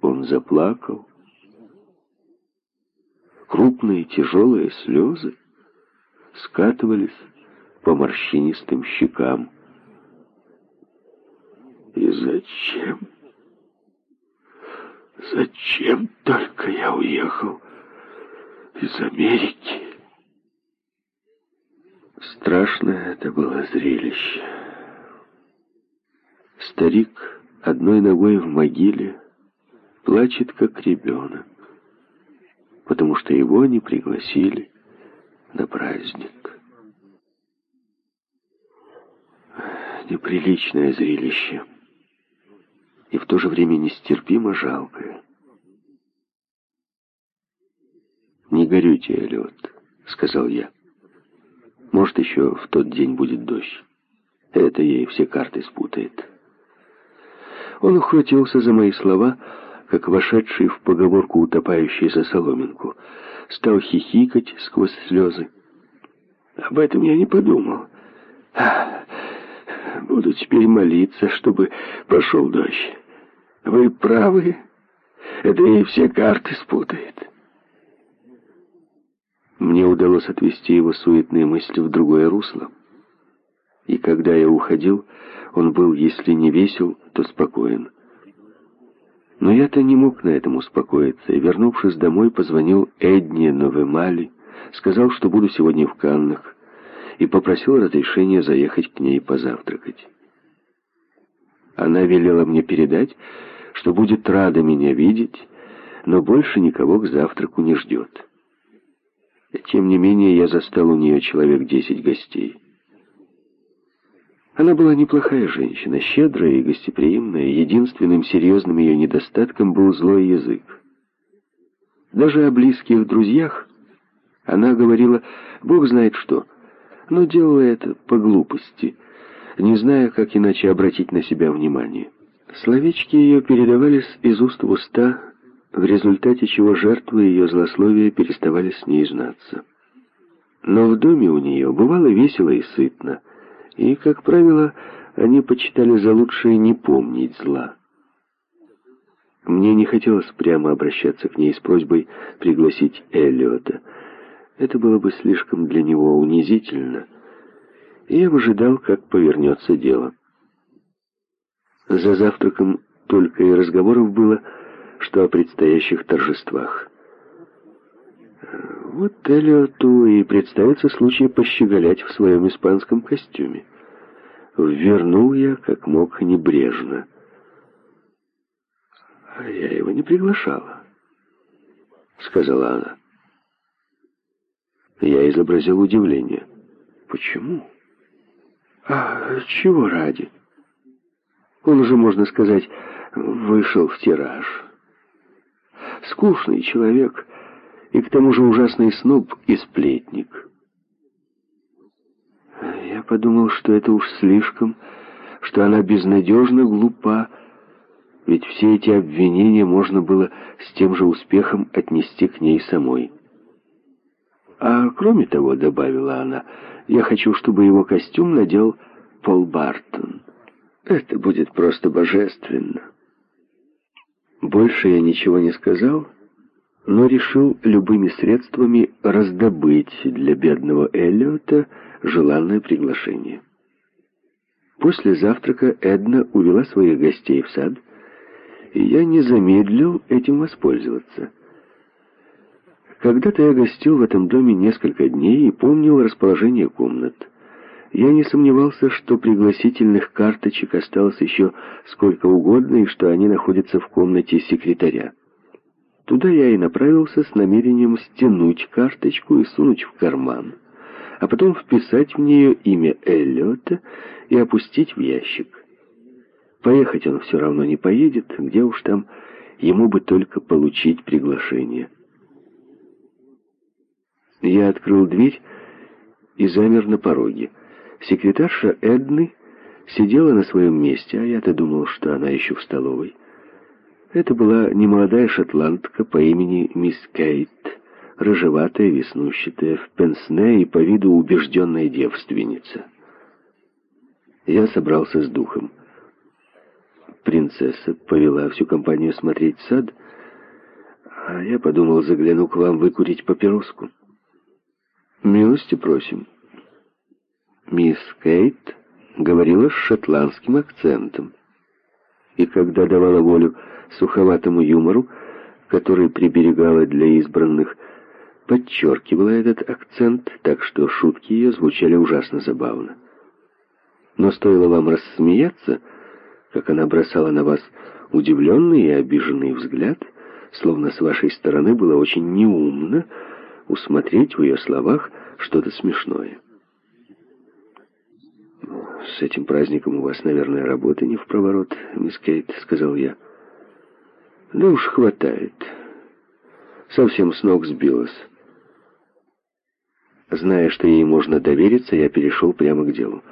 он заплакал. Крупные тяжелые слезы скатывались по морщинистым щекам. И зачем? Зачем только я уехал из Америки? Страшное это было зрелище. Старик одной ногой в могиле плачет, как ребенок, потому что его не пригласили на праздник. Неприличное зрелище и в то же время нестерпимо жалкое. «Не горюйте, Эллиот», — сказал я. «Может, еще в тот день будет дождь. Это ей все карты спутает». Он ухватился за мои слова, как вошедший в поговорку утопающий за соломинку. Стал хихикать сквозь слезы. «Об этом я не подумал. Буду теперь молиться, чтобы пошел дождь. Вы правы. Это и все карты спутает. Мне удалось отвести его суетные мысли в другое русло. И когда я уходил, он был, если не весел, то спокоен. Но я-то не мог на этом успокоиться, и, вернувшись домой, позвонил Эдне Новемали, сказал, что буду сегодня в Каннах, и попросил разрешения заехать к ней позавтракать. Она велела мне передать, что будет рада меня видеть, но больше никого к завтраку не ждет. Тем не менее, я застал у нее человек десять гостей. Она была неплохая женщина, щедрая и гостеприимная. Единственным серьезным ее недостатком был злой язык. Даже о близких друзьях она говорила «Бог знает что», но делала это по глупости, не зная, как иначе обратить на себя внимание. Словечки ее передавались из уст в уста, в результате чего жертвы ее злословия переставали с ней знаться. Но в доме у нее бывало весело и сытно, и, как правило, они почитали за лучшее не помнить зла. Мне не хотелось прямо обращаться к ней с просьбой пригласить Эллиота. Это было бы слишком для него унизительно, и я выжидал, как повернется дело. За завтраком только и разговоров было, что о предстоящих торжествах. Вот Элиоту и представится случай пощеголять в своем испанском костюме. Вернул я, как мог, небрежно. «А я его не приглашала», — сказала она. Я изобразил удивление. «Почему?» «А чего ради?» Он уже, можно сказать, вышел в тираж. Скучный человек и к тому же ужасный сноб и сплетник. Я подумал, что это уж слишком, что она безнадежно глупа, ведь все эти обвинения можно было с тем же успехом отнести к ней самой. А кроме того, добавила она, я хочу, чтобы его костюм надел Пол Бартон. Это будет просто божественно. Больше я ничего не сказал, но решил любыми средствами раздобыть для бедного Эллиота желанное приглашение. После завтрака Эдна увела своих гостей в сад, и я не замедлил этим воспользоваться. Когда-то я гостил в этом доме несколько дней и помнил расположение комнат. Я не сомневался, что пригласительных карточек осталось еще сколько угодно и что они находятся в комнате секретаря. Туда я и направился с намерением стянуть карточку и сунуть в карман, а потом вписать в нее имя Эллиота и опустить в ящик. Поехать он все равно не поедет, где уж там, ему бы только получить приглашение. Я открыл дверь и замер на пороге. Секретарша Эдны сидела на своем месте, а я-то думал, что она еще в столовой. Это была немолодая шотландка по имени мисс Кейт, рыжеватая, веснущатая, в пенсне и по виду убежденная девственница. Я собрался с духом. принцесса повела всю компанию смотреть сад, а я подумал, загляну к вам выкурить папироску. Милости просим. Мисс Кейт говорила с шотландским акцентом, и когда давала волю суховатому юмору, который приберегала для избранных, подчеркивала этот акцент, так что шутки ее звучали ужасно забавно. Но стоило вам рассмеяться, как она бросала на вас удивленный и обиженный взгляд, словно с вашей стороны было очень неумно усмотреть в ее словах что-то смешное. «С этим праздником у вас, наверное, работы не в проворот, мисс Кейт», — сказал я. «Да уж хватает. Совсем с ног сбилась». Зная, что ей можно довериться, я перешел прямо к делу.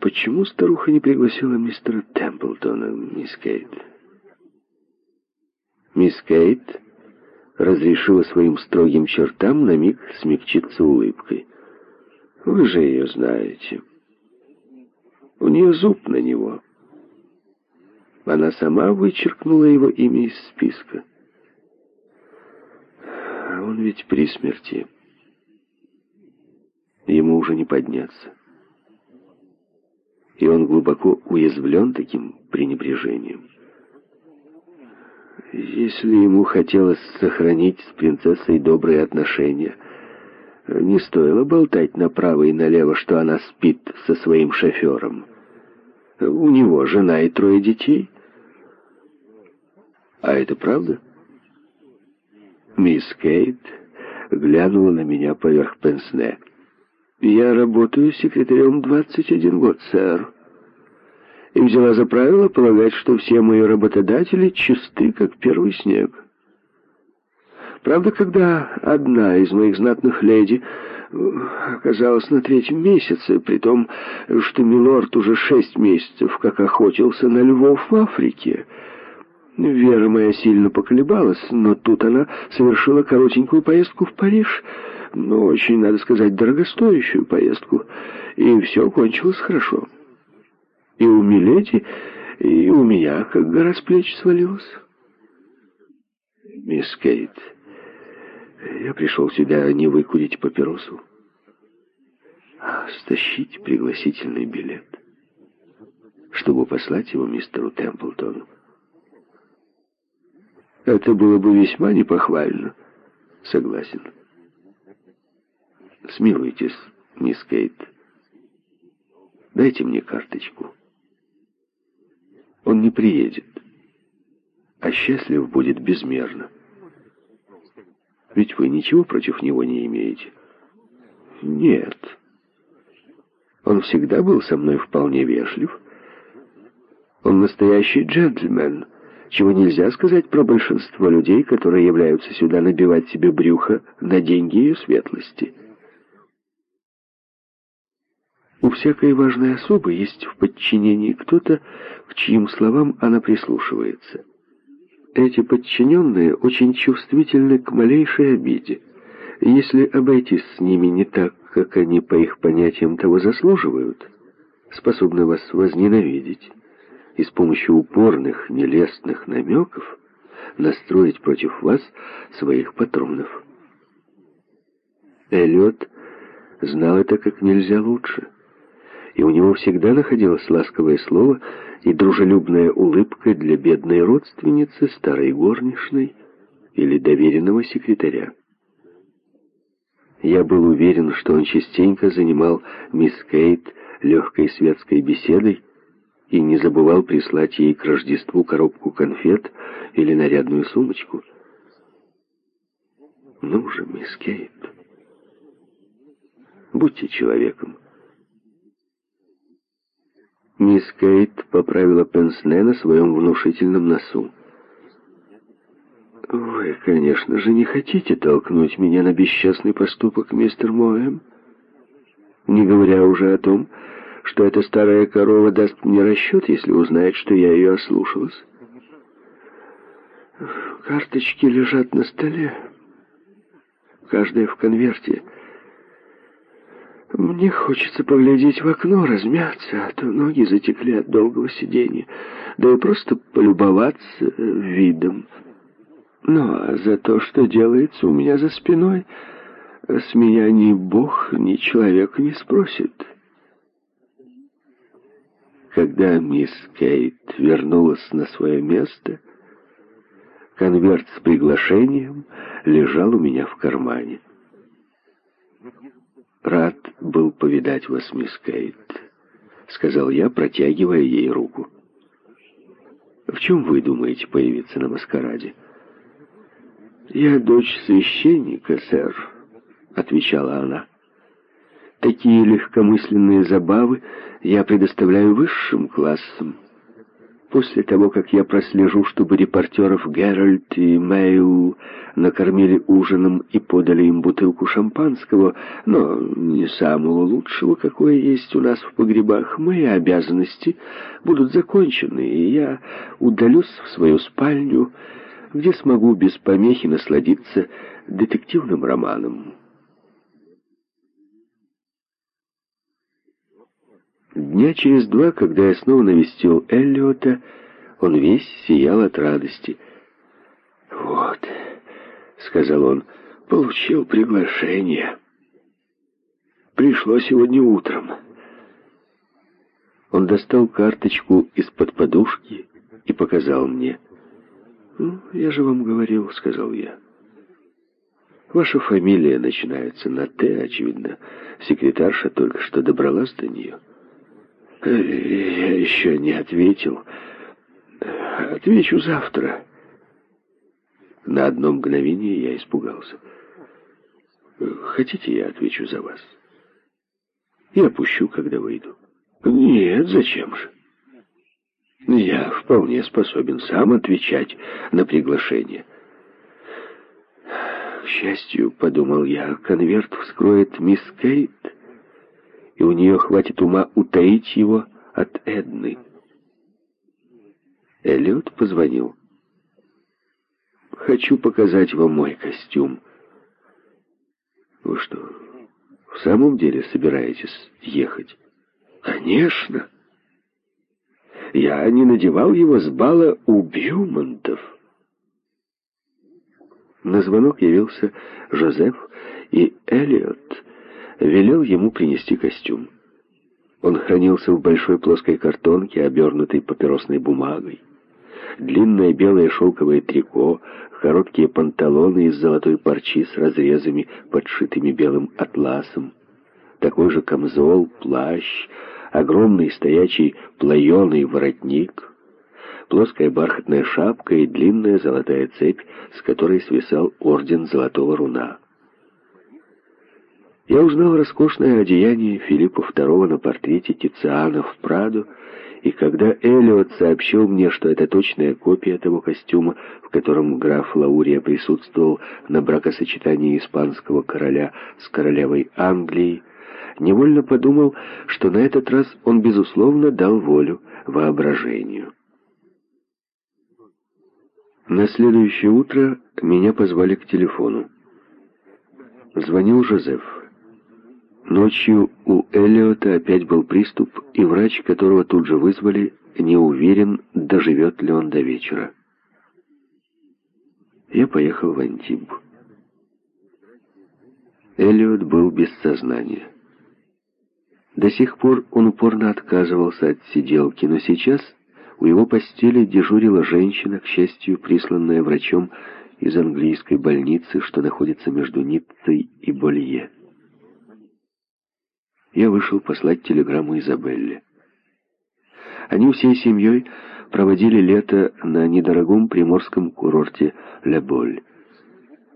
Почему старуха не пригласила мистера Темплтона, мисс Кейт? Мисс Кейт разрешила своим строгим чертам на миг смягчиться улыбкой. Вы же ее знаете. У нее зуб на него. Она сама вычеркнула его имя из списка. Он ведь при смерти. Ему уже не подняться и он глубоко уязвлен таким пренебрежением. Если ему хотелось сохранить с принцессой добрые отношения, не стоило болтать направо и налево, что она спит со своим шофером. У него жена и трое детей. А это правда? Мисс Кейт глянула на меня поверх пенсне. Я работаю секретарем 21 год, сэр. И взяла за правило полагать, что все мои работодатели чисты, как первый снег. Правда, когда одна из моих знатных леди э, оказалась на третьем месяце, при том, что Милорд уже шесть месяцев как охотился на львов в Африке, Вера моя сильно поколебалась, но тут она совершила коротенькую поездку в Париж, ну, очень, надо сказать, дорогостоящую поездку, и все кончилось хорошо. И у Миледи, и у меня, как гора с плеч свалилась. Мисс Кейт, я пришел сюда не выкурить папиросу, а стащить пригласительный билет, чтобы послать его мистеру Темплтону. Это было бы весьма непохвально. Согласен. Смилуйтесь, мисс Кейт. Дайте мне карточку. Он не приедет, а счастлив будет безмерно. Ведь вы ничего против него не имеете. Нет. Он всегда был со мной вполне вежлив. Он настоящий джентльмен, чего нельзя сказать про большинство людей, которые являются сюда набивать себе брюхо на деньги ее светлости. У всякой важной особы есть в подчинении кто-то, к чьим словам она прислушивается. Эти подчиненные очень чувствительны к малейшей обиде. Если обойтись с ними не так, как они по их понятиям того заслуживают, способны вас возненавидеть и с помощью упорных, нелестных намеков настроить против вас своих патронов. Эллиот знал это как нельзя лучше и у него всегда находилось ласковое слово и дружелюбная улыбка для бедной родственницы, старой горничной или доверенного секретаря. Я был уверен, что он частенько занимал мисс Кейт легкой светской беседой и не забывал прислать ей к Рождеству коробку конфет или нарядную сумочку. Ну же, мисс Кейт, будьте человеком. Мисс Кейт поправила пенсне на своем внушительном носу. «Вы, конечно же, не хотите толкнуть меня на бесчестный поступок, мистер Моэм? Не говоря уже о том, что эта старая корова даст мне расчет, если узнает, что я ее ослушалась. Карточки лежат на столе, каждая в конверте. Мне хочется поглядеть в окно, размяться, а то ноги затекли от долгого сидения, да и просто полюбоваться видом. Ну, а за то, что делается у меня за спиной, с меня ни бог, ни человек не спросит. Когда мисс Кейт вернулась на свое место, конверт с приглашением лежал у меня в кармане. «Рад был повидать вас, мисс Кейт», — сказал я, протягивая ей руку. «В чем вы думаете появиться на маскараде?» «Я дочь священника, сэр», — отвечала она. «Такие легкомысленные забавы я предоставляю высшим классам. После того, как я прослежу, чтобы репортеров Геральт и Мэйу накормили ужином и подали им бутылку шампанского, но не самого лучшего, какое есть у нас в погребах, мои обязанности будут закончены, и я удалюсь в свою спальню, где смогу без помехи насладиться детективным романом. Дня через два, когда я снова навестил Эллиота, он весь сиял от радости. «Вот», — сказал он, — «получил приглашение. Пришло сегодня утром». Он достал карточку из-под подушки и показал мне. «Ну, я же вам говорил», — сказал я. «Ваша фамилия начинается на «Т», очевидно. Секретарша только что добралась до нее». Я еще не ответил. Отвечу завтра. На одно мгновение я испугался. Хотите, я отвечу за вас? Я пущу, когда выйду. Нет, зачем же? Я вполне способен сам отвечать на приглашение. К счастью, подумал я, конверт вскроет мисс Кейт, и у нее хватит ума утаить его от Эдны. Эллиот позвонил. «Хочу показать вам мой костюм». «Вы что, в самом деле собираетесь ехать?» «Конечно!» Я не надевал его с бала у Бьюмонтов. На звонок явился Жозеф и Эллиот велел ему принести костюм. Он хранился в большой плоской картонке, обернутой папиросной бумагой. Длинное белое шелковое трико, короткие панталоны из золотой парчи с разрезами, подшитыми белым атласом, такой же камзол, плащ, огромный стоячий плаеный воротник, плоская бархатная шапка и длинная золотая цепь, с которой свисал орден золотого руна. Я узнал роскошное одеяние Филиппа II на портрете Тициана в Прадо, и когда Эллиот сообщил мне, что это точная копия того костюма, в котором граф Лаурия присутствовал на бракосочетании испанского короля с королевой Англии, невольно подумал, что на этот раз он, безусловно, дал волю воображению. На следующее утро меня позвали к телефону. Звонил Жозеф. Ночью у Эллиота опять был приступ, и врач, которого тут же вызвали, не уверен, доживет ли он до вечера. Я поехал в Антиб. Эллиот был без сознания. До сих пор он упорно отказывался от сиделки, но сейчас у его постели дежурила женщина, к счастью, присланная врачом из английской больницы, что находится между Ниццей и Болье я вышел послать телеграмму Изабелле. Они всей семьей проводили лето на недорогом приморском курорте Леболь.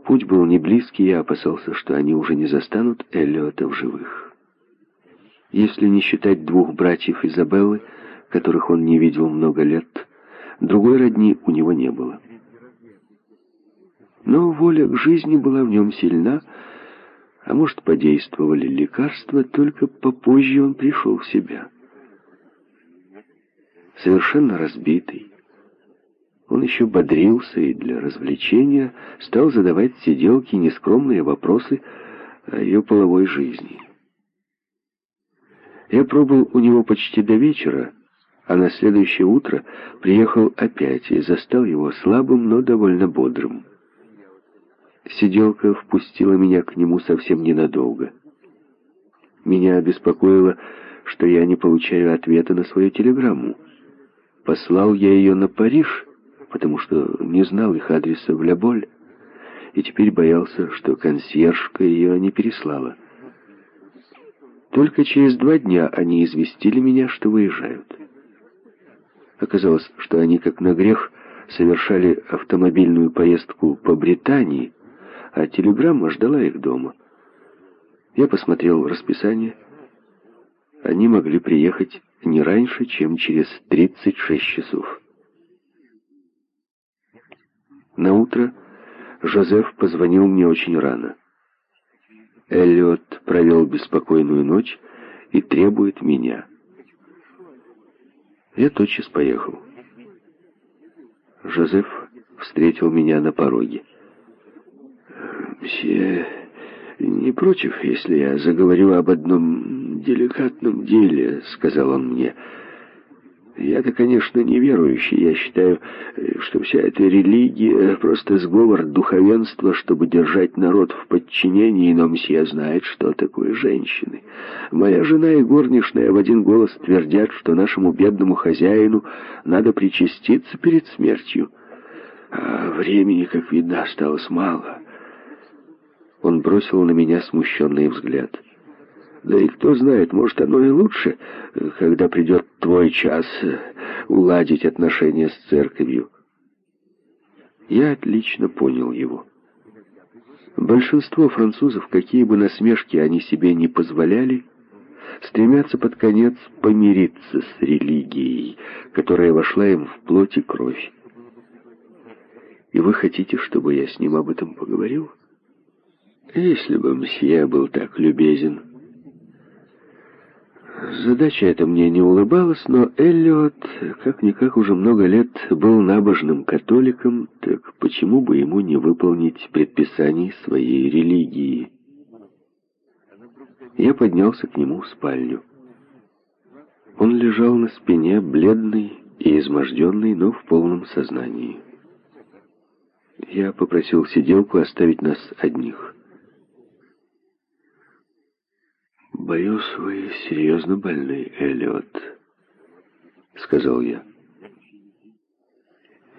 Путь был не близкий, я опасался, что они уже не застанут Эллиота в живых. Если не считать двух братьев Изабеллы, которых он не видел много лет, другой родни у него не было. Но воля к жизни была в нем сильна, а может, подействовали лекарства, только попозже он пришел в себя. Совершенно разбитый, он еще бодрился и для развлечения стал задавать сиделке нескромные вопросы о ее половой жизни. Я пробыл у него почти до вечера, а на следующее утро приехал опять и застал его слабым, но довольно бодрым. Сиделка впустила меня к нему совсем ненадолго. Меня беспокоило, что я не получаю ответа на свою телеграмму. Послал я ее на Париж, потому что не знал их адреса в Ляболь, и теперь боялся, что консьержка ее не переслала. Только через два дня они известили меня, что выезжают. Оказалось, что они, как на грех, совершали автомобильную поездку по Британии, а телеграмма ждала их дома. Я посмотрел расписание. Они могли приехать не раньше, чем через 36 часов. На утро Жозеф позвонил мне очень рано. Эллиот провел беспокойную ночь и требует меня. Я тотчас поехал. Жозеф встретил меня на пороге. «Мсье не против, если я заговорю об одном деликатном деле», — сказал он мне. Я-то, конечно, неверующий. Я считаю, что вся эта религия — просто сговор духовенства, чтобы держать народ в подчинении, но мсье знает, что такое женщины. Моя жена и горничная в один голос твердят, что нашему бедному хозяину надо причаститься перед смертью. А времени, как видно, осталось мало. Он бросил на меня смущенный взгляд. Да и кто знает, может, оно и лучше, когда придет твой час уладить отношения с церковью. Я отлично понял его. Большинство французов, какие бы насмешки они себе не позволяли, стремятся под конец помириться с религией, которая вошла им в плоть и кровь. И вы хотите, чтобы я с ним об этом поговорил? Если бы мсье был так любезен... Задача эта мне не улыбалась, но Эллиот, как-никак уже много лет был набожным католиком, так почему бы ему не выполнить предписаний своей религии? Я поднялся к нему в спальню. Он лежал на спине, бледный и изможденный, но в полном сознании. Я попросил сиделку оставить нас одних. «Боюсь, вы серьезно больны, Эллиот», — сказал я.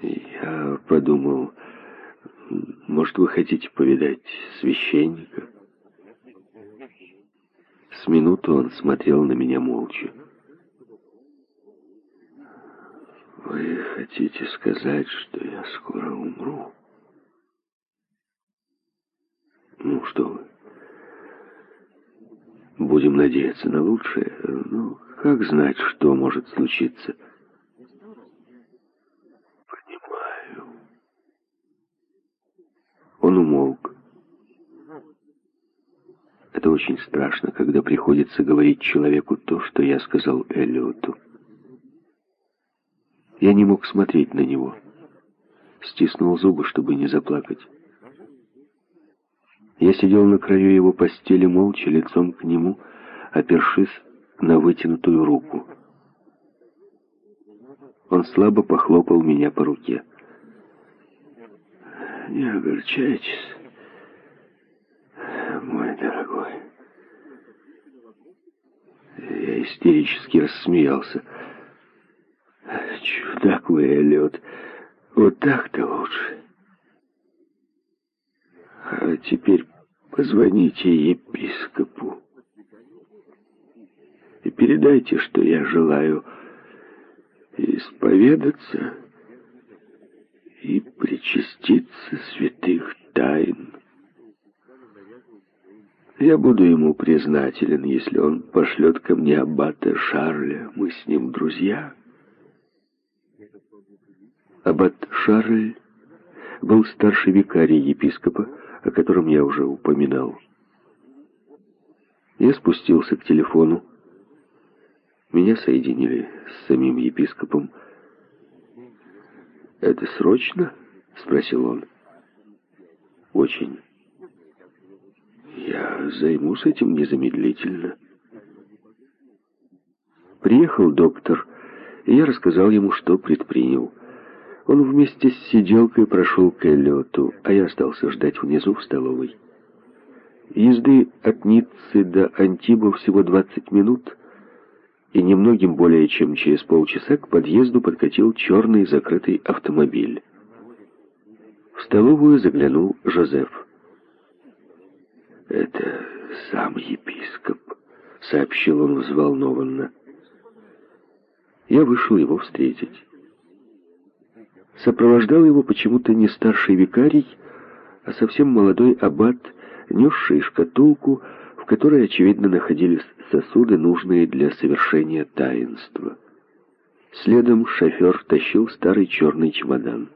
Я подумал, может, вы хотите повидать священника? С минуту он смотрел на меня молча. «Вы хотите сказать, что я скоро умру?» «Ну что вы?» Будем надеяться на лучшее. Ну, как знать, что может случиться? Понимаю. Он умолк. Это очень страшно, когда приходится говорить человеку то, что я сказал Эллиоту. Я не мог смотреть на него. Стиснул зубы, чтобы не заплакать. Я сидел на краю его постели, молча, лицом к нему, опершись на вытянутую руку. Он слабо похлопал меня по руке. «Не огорчайтесь, мой дорогой». Я истерически рассмеялся. «Чудак вы, Эллиот, вот так-то лучше». А теперь позвоните епископу и передайте, что я желаю исповедаться и причаститься святых тайн. Я буду ему признателен, если он пошлет ко мне аббата Шарля. Мы с ним друзья. Аббат Шарль был старший викарий епископа, о котором я уже упоминал. Я спустился к телефону. Меня соединили с самим епископом. «Это срочно?» — спросил он. «Очень. Я займусь этим незамедлительно». Приехал доктор, и я рассказал ему, что предпринял. Он вместе с сиделкой прошел к Эллиоту, а я остался ждать внизу в столовой. Езды от Ниццы до Антиба всего 20 минут, и немногим более чем через полчаса к подъезду подкатил черный закрытый автомобиль. В столовую заглянул Жозеф. «Это сам епископ», — сообщил он взволнованно. Я вышел его встретить. Сопровождал его почему-то не старший викарий, а совсем молодой аббат, несший шкатулку, в которой, очевидно, находились сосуды, нужные для совершения таинства. Следом шофер тащил старый черный чемодан.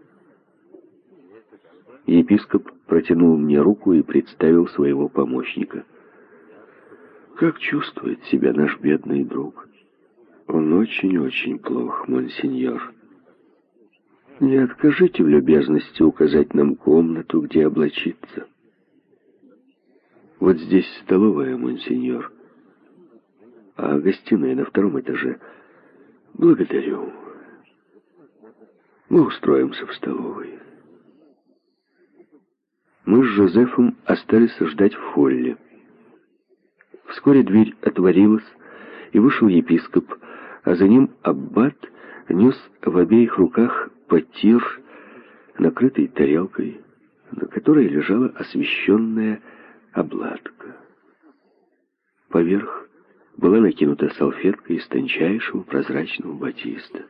Епископ протянул мне руку и представил своего помощника. «Как чувствует себя наш бедный друг?» Он очень-очень плох, монсеньор. Не откажите в любезности указать нам комнату, где облачиться. Вот здесь столовая, монсеньор, а гостиная на втором этаже. Благодарю. Мы устроимся в столовой. Мы с Жозефом остались ждать в холле. Вскоре дверь отворилась, и вышел епископ, а за ним аббат нес в обеих руках потир, накрытый тарелкой, на которой лежала освещенная обладка. Поверх была накинута салфетка из тончайшего прозрачного батиста.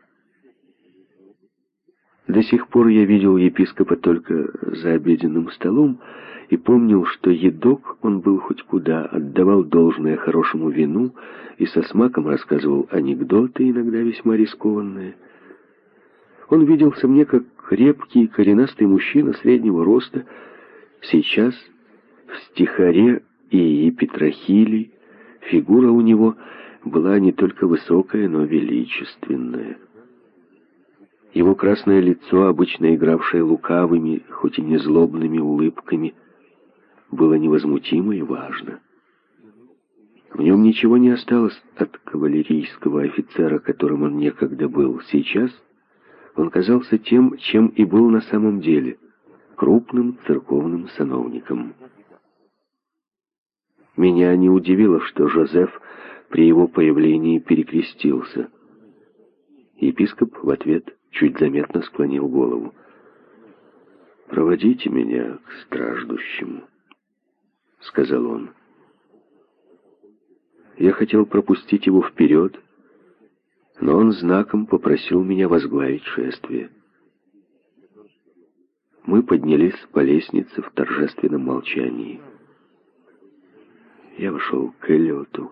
До сих пор я видел епископа только за обеденным столом и помнил, что едок он был хоть куда, отдавал должное хорошему вину и со смаком рассказывал анекдоты, иногда весьма рискованные. Он виделся мне как крепкий, коренастый мужчина среднего роста, сейчас в стихаре и епитрахиле фигура у него была не только высокая, но величественная. Его красное лицо, обычно игравшее лукавыми, хоть и не злобными улыбками, было невозмутимо и важно. В нем ничего не осталось от кавалерийского офицера, которым он некогда был. Сейчас он казался тем, чем и был на самом деле — крупным церковным сановником. Меня не удивило, что Жозеф при его появлении перекрестился. Епископ в ответ чуть заметно склонил голову. «Проводите меня к страждущему», — сказал он. Я хотел пропустить его вперед, но он знаком попросил меня возглавить шествие. Мы поднялись по лестнице в торжественном молчании. Я вошел к Эллиоту.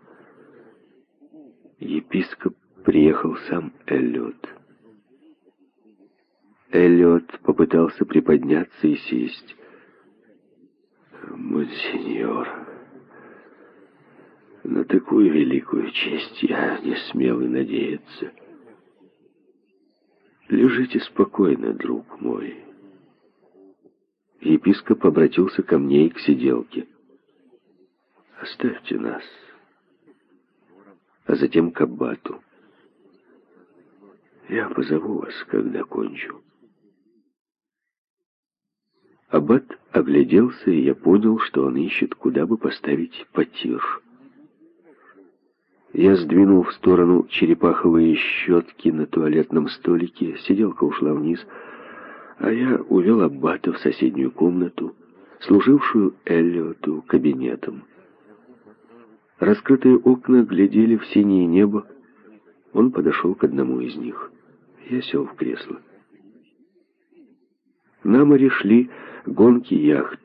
Епископ приехал сам Эллиот. Эллиот попытался приподняться и сесть. «Монсеньор, на такую великую честь я не смел и надеяться. Лежите спокойно, друг мой». Епископ обратился ко мне и к сиделке. «Оставьте нас». А затем к аббату. «Я позову вас, когда кончу». Аббат огляделся, и я понял, что он ищет, куда бы поставить потир. Я сдвинул в сторону черепаховые щетки на туалетном столике, сиделка ушла вниз, а я увел Аббата в соседнюю комнату, служившую Эллиоту кабинетом. Раскрытые окна глядели в синее небо. Он подошел к одному из них. Я сел в кресло. На море шли гонки яхт.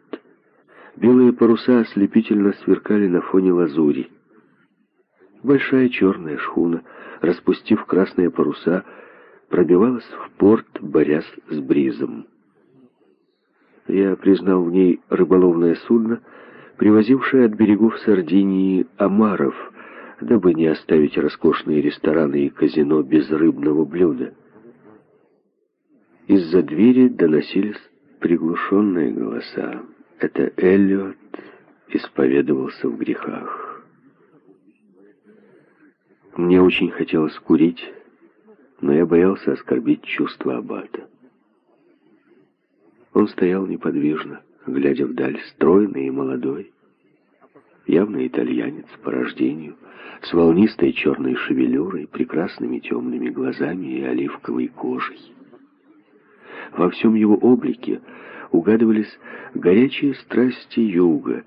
Белые паруса ослепительно сверкали на фоне лазури. Большая черная шхуна, распустив красные паруса, пробивалась в порт, борясь с бризом. Я признал в ней рыболовное судно, привозившее от берегов Сардинии омаров, дабы не оставить роскошные рестораны и казино без рыбного блюда. Из-за двери доносились приглушенные голоса. Это Эллиот исповедовался в грехах. Мне очень хотелось курить, но я боялся оскорбить чувства аббата. Он стоял неподвижно, глядя вдаль, стройный и молодой, явно итальянец по рождению, с волнистой черной шевелюрой, прекрасными темными глазами и оливковой кожей. Во всем его облике угадывались горячие страсти юга.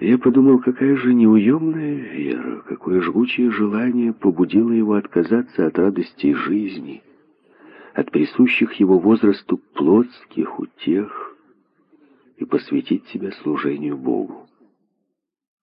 Я подумал, какая же неуемная вера, какое жгучее желание побудило его отказаться от радости жизни, от присущих его возрасту плотских утех и посвятить себя служению Богу.